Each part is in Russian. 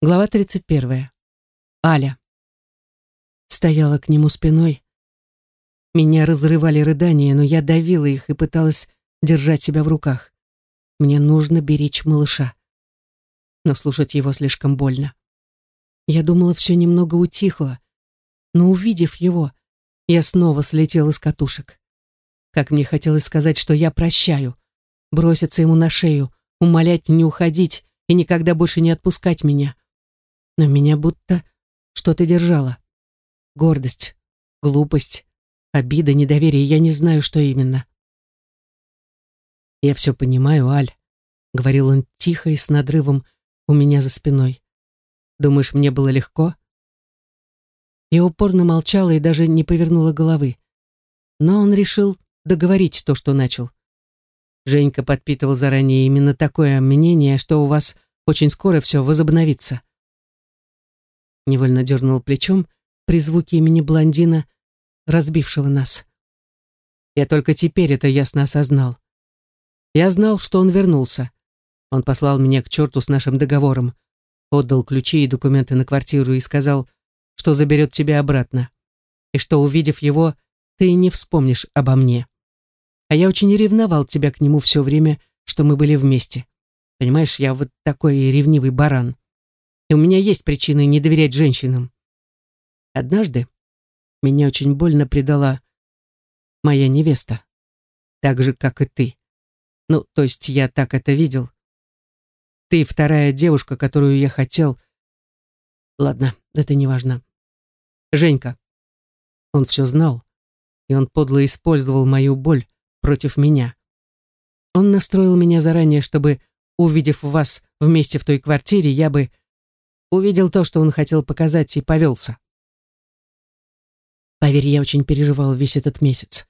Глава 31. Аля. Стояла к нему спиной. Меня разрывали рыдания, но я давила их и пыталась держать себя в руках. Мне нужно беречь малыша. Но слушать его слишком больно. Я думала, все немного утихло, но увидев его, я снова слетела с катушек. Как мне хотелось сказать, что я прощаю, броситься ему на шею, умолять не уходить и никогда больше не отпускать меня. Но меня будто что-то держало. Гордость, глупость, обида, недоверие, я не знаю, что именно. «Я все понимаю, Аль», — говорил он тихо и с надрывом у меня за спиной. «Думаешь, мне было легко?» Я упорно молчала и даже не повернула головы. Но он решил договорить то, что начал. Женька подпитывал заранее именно такое мнение, что у вас очень скоро все возобновится. Невольно дернул плечом при звуке имени блондина, разбившего нас. Я только теперь это ясно осознал. Я знал, что он вернулся. Он послал меня к черту с нашим договором, отдал ключи и документы на квартиру и сказал, что заберет тебя обратно. И что, увидев его, ты не вспомнишь обо мне. А я очень ревновал тебя к нему все время, что мы были вместе. Понимаешь, я вот такой ревнивый баран. И у меня есть причины не доверять женщинам. Однажды меня очень больно предала моя невеста. Так же, как и ты. Ну, то есть я так это видел. Ты вторая девушка, которую я хотел. Ладно, это не важно. Женька. Он все знал, и он подло использовал мою боль против меня. Он настроил меня заранее, чтобы, увидев вас вместе в той квартире, я бы увидел то, что он хотел показать, и повелся. Поверь, я очень переживал весь этот месяц.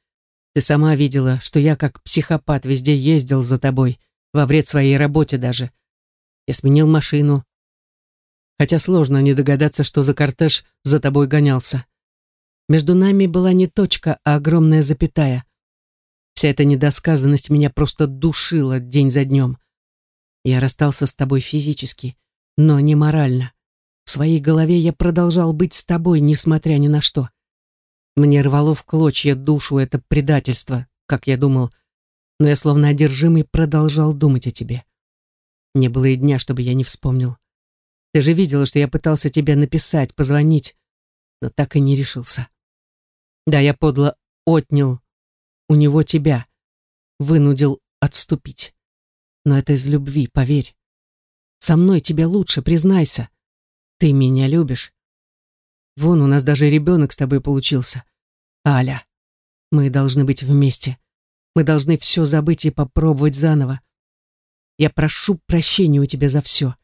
Ты сама видела, что я как психопат везде ездил за тобой, во вред своей работе даже. Я сменил машину. Хотя сложно не догадаться, что за кортеж за тобой гонялся. Между нами была не точка, а огромная запятая. Вся эта недосказанность меня просто душила день за днем. Я расстался с тобой физически, но не морально. В своей голове я продолжал быть с тобой, несмотря ни на что. Мне рвало в клочья душу это предательство, как я думал, но я словно одержимый продолжал думать о тебе. Не было и дня, чтобы я не вспомнил. Ты же видела, что я пытался тебе написать, позвонить, но так и не решился. Да, я подло отнял у него тебя, вынудил отступить. Но это из любви, поверь. Со мной тебе лучше, признайся. Ты меня любишь. Вон у нас даже ребенок с тобой получился. Аля, мы должны быть вместе. Мы должны все забыть и попробовать заново. Я прошу прощения у тебя за все.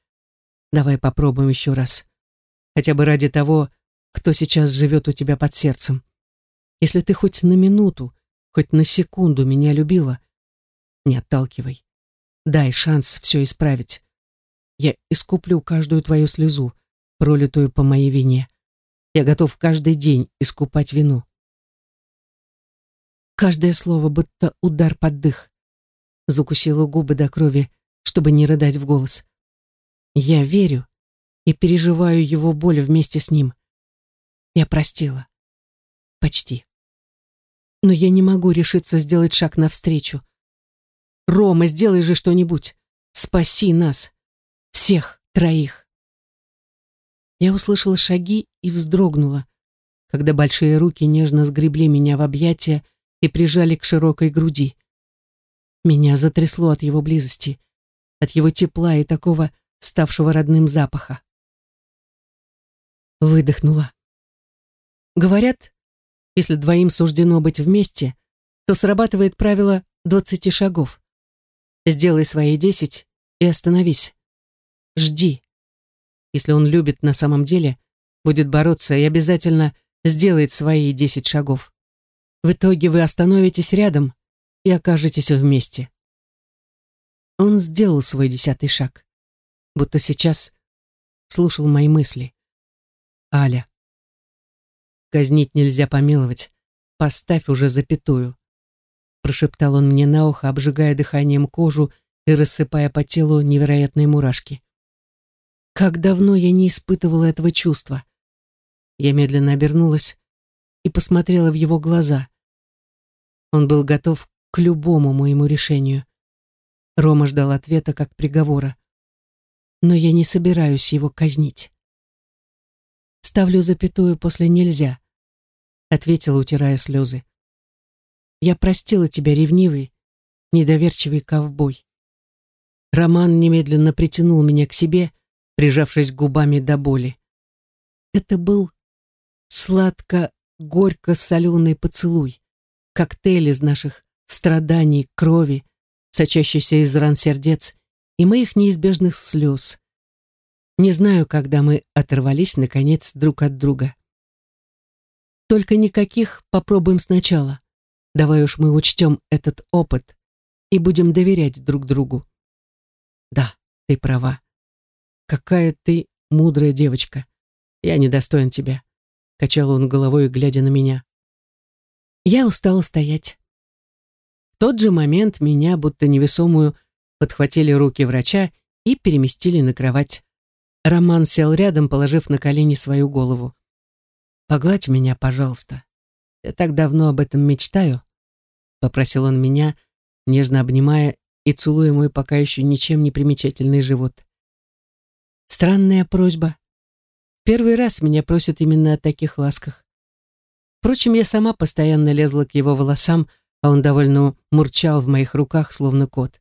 Давай попробуем еще раз. Хотя бы ради того, кто сейчас живет у тебя под сердцем. Если ты хоть на минуту, хоть на секунду меня любила, не отталкивай. Дай шанс все исправить. Я искуплю каждую твою слезу, пролитую по моей вине. Я готов каждый день искупать вину. Каждое слово будто удар под дых. Закусила губы до крови, чтобы не рыдать в голос. Я верю и переживаю его боль вместе с ним. Я простила. Почти. Но я не могу решиться сделать шаг навстречу. Рома, сделай же что-нибудь. Спаси нас. Всех троих. Я услышала шаги и вздрогнула, когда большие руки нежно сгребли меня в объятия и прижали к широкой груди. Меня затрясло от его близости, от его тепла и такого ставшего родным запаха. Выдохнула. Говорят, если двоим суждено быть вместе, то срабатывает правило двадцати шагов. Сделай свои десять и остановись. Жди. Если он любит на самом деле, будет бороться и обязательно сделает свои десять шагов. В итоге вы остановитесь рядом и окажетесь вместе. Он сделал свой десятый шаг, будто сейчас слушал мои мысли. Аля. Казнить нельзя помиловать. Поставь уже запятую. Прошептал он мне на ухо, обжигая дыханием кожу и рассыпая по телу невероятные мурашки. Как давно я не испытывала этого чувства. Я медленно обернулась и посмотрела в его глаза. Он был готов к любому моему решению. Рома ждал ответа как приговора. Но я не собираюсь его казнить. Ставлю запятую после «нельзя», — ответила, утирая слезы. Я простила тебя, ревнивый, недоверчивый ковбой. Роман немедленно притянул меня к себе, прижавшись губами до боли. Это был сладко-горько-соленый поцелуй, коктейль из наших страданий, крови, сочащийся из ран сердец и моих неизбежных слез. Не знаю, когда мы оторвались, наконец, друг от друга. Только никаких попробуем сначала. Давай уж мы учтем этот опыт и будем доверять друг другу. Да, ты права. Какая ты мудрая девочка. Я недостоин тебя. Качал он головой, глядя на меня. Я устала стоять. В тот же момент меня, будто невесомую, подхватили руки врача и переместили на кровать. Роман сел рядом, положив на колени свою голову. «Погладь меня, пожалуйста. Я так давно об этом мечтаю», — попросил он меня, нежно обнимая и целуя мой пока еще ничем не примечательный живот. Странная просьба. Первый раз меня просят именно о таких ласках. Впрочем, я сама постоянно лезла к его волосам, а он довольно мурчал в моих руках, словно кот.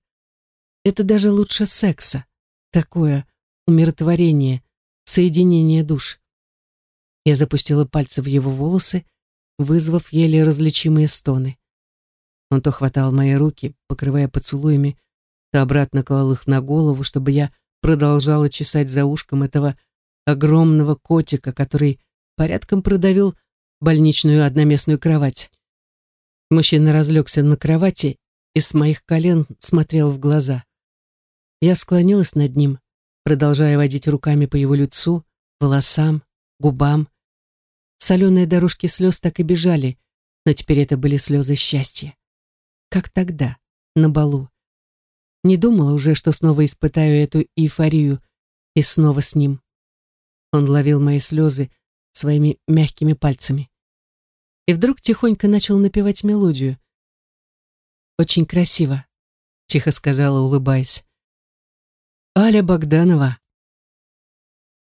Это даже лучше секса. Такое умиротворение, соединение душ. Я запустила пальцы в его волосы, вызвав еле различимые стоны. Он то хватал мои руки, покрывая поцелуями, то обратно клал их на голову, чтобы я продолжала чесать за ушком этого огромного котика, который порядком продавил больничную одноместную кровать. Мужчина разлегся на кровати и с моих колен смотрел в глаза. Я склонилась над ним, продолжая водить руками по его лицу, волосам, губам. Соленые дорожки слез так и бежали, но теперь это были слезы счастья. Как тогда, на балу. Не думала уже, что снова испытаю эту эйфорию и снова с ним. Он ловил мои слезы своими мягкими пальцами. И вдруг тихонько начал напевать мелодию. «Очень красиво», — тихо сказала, улыбаясь. «Аля Богданова».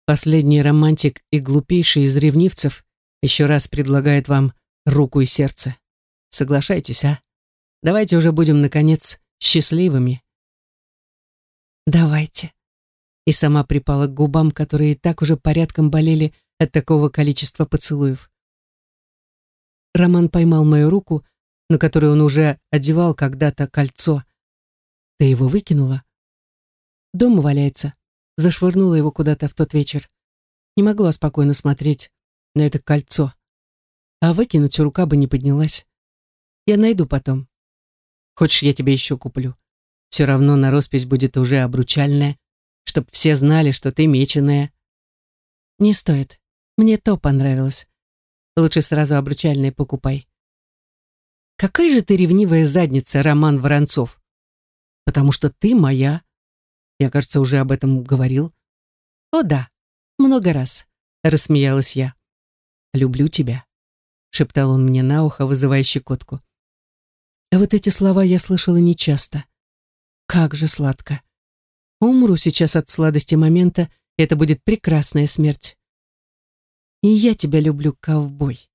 Последний романтик и глупейший из ревнивцев еще раз предлагает вам руку и сердце. Соглашайтесь, а? Давайте уже будем, наконец, счастливыми. «Давайте». И сама припала к губам, которые и так уже порядком болели от такого количества поцелуев. Роман поймал мою руку, на которую он уже одевал когда-то кольцо. Ты его выкинула? Дома валяется. Зашвырнула его куда-то в тот вечер. Не могла спокойно смотреть на это кольцо. А выкинуть рука бы не поднялась. Я найду потом. Хочешь, я тебе еще куплю? Все равно на роспись будет уже обручальная, чтоб все знали, что ты меченая. Не стоит. Мне то понравилось. Лучше сразу обручальное покупай. Какая же ты ревнивая задница, Роман Воронцов. Потому что ты моя. Я, кажется, уже об этом говорил. О да, много раз, рассмеялась я. Люблю тебя, шептал он мне на ухо, вызывая щекотку. А вот эти слова я слышала нечасто. Как же сладко. Умру сейчас от сладости момента, это будет прекрасная смерть. И я тебя люблю, ковбой.